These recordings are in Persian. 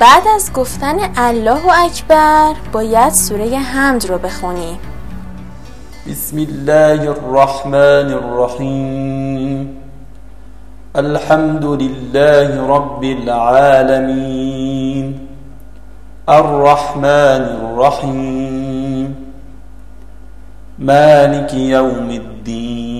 بعد از گفتن الله اکبر باید سوره حمد رو بخونی. بسم الله الرحمن الرحیم. الحمد لله رب العالمين الرحمن الرحيم مالك يوم الدين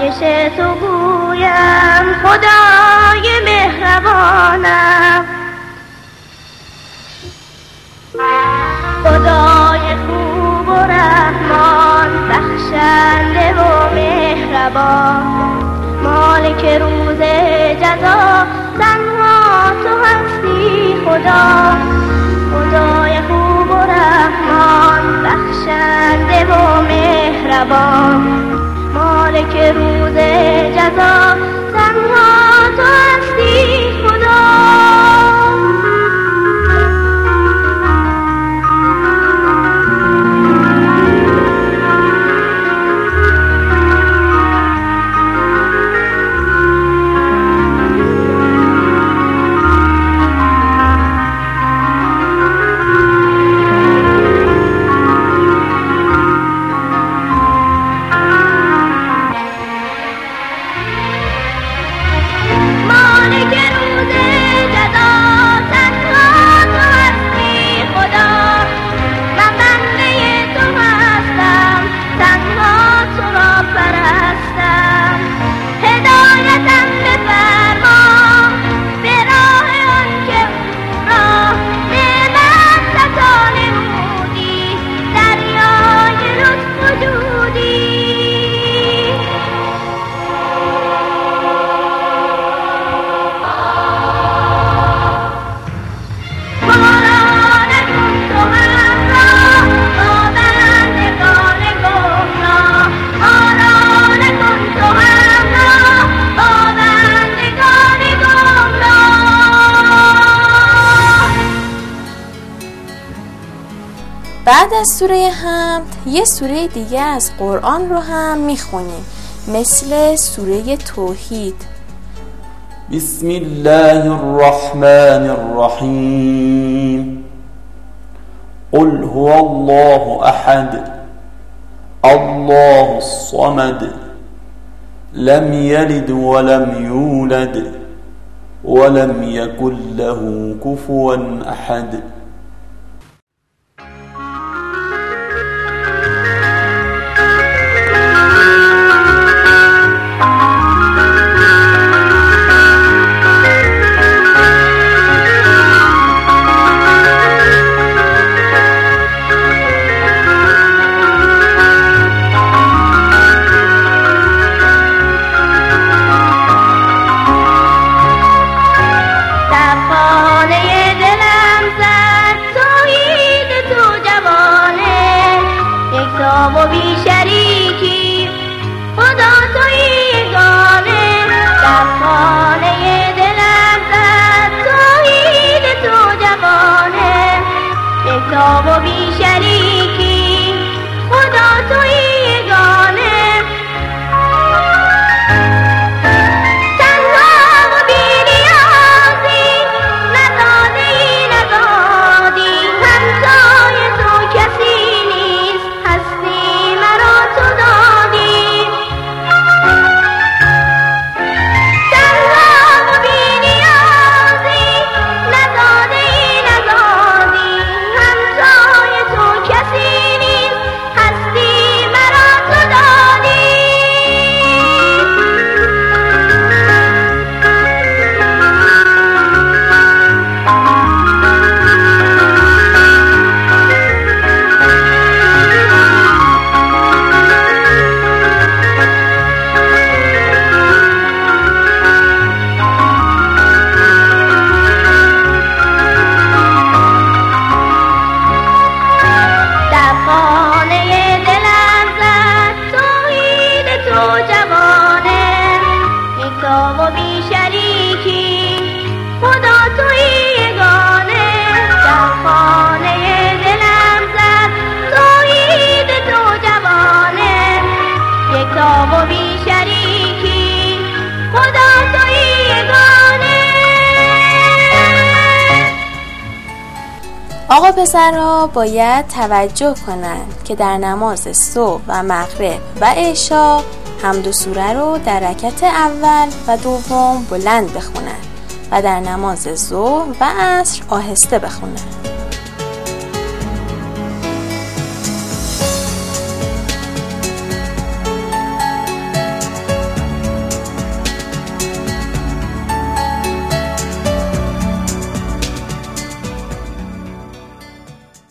ستایش تو گویم. خدای مهربانم. خدای خوب و رحمان بخشنده و مهربان. مالک روز جزا تنها تو هستی خدا. خدای خوب و رحمان بخشنده و مهربان. together. بعد از سوره حمد یه سوره دیگه از قرآن رو هم میخونیم مثل سوره توحید. بسم الله الرحمن الرحيم قل هو الله احد الله الصمد لم يلد ولم يولد ولم يكن له كفوا احد. Oh, baby. آقا پسرها باید توجه کنند که در نماز صبح و مغرب و عشا حمد و سوره رو در رکت اول و دوم بلند بخونند و در نماز ظهر و عصر آهسته بخونند.